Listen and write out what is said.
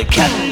the kettle.